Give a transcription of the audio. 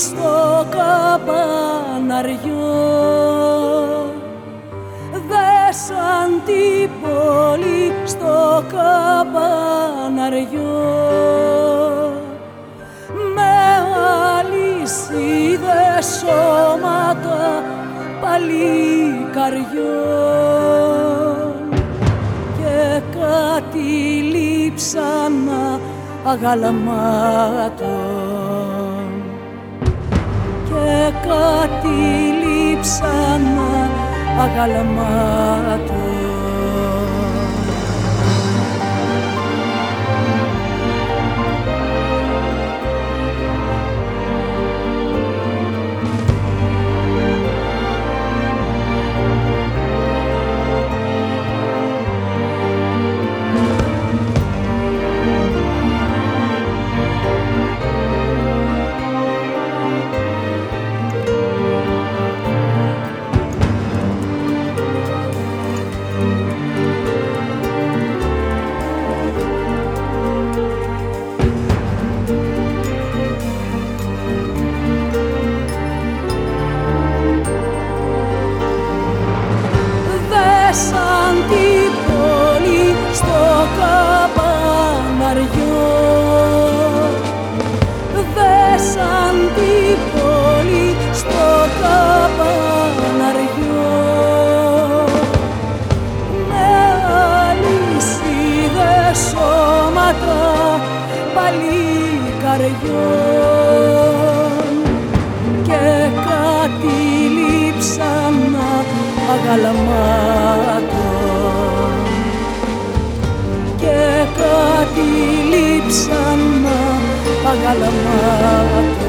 σαν την πόλη στο καμπαναριό σαν την πόλη στο καμπαναριό με αλυσίδες σώματα παλικαριών. Και κάτι λείψανα αγαλαμάτων και κάτι λείψανα αγαλαμάτων και κάτι λείψανα αγαλαμάτων. Και κάτι λείψανα αγαλαμάτων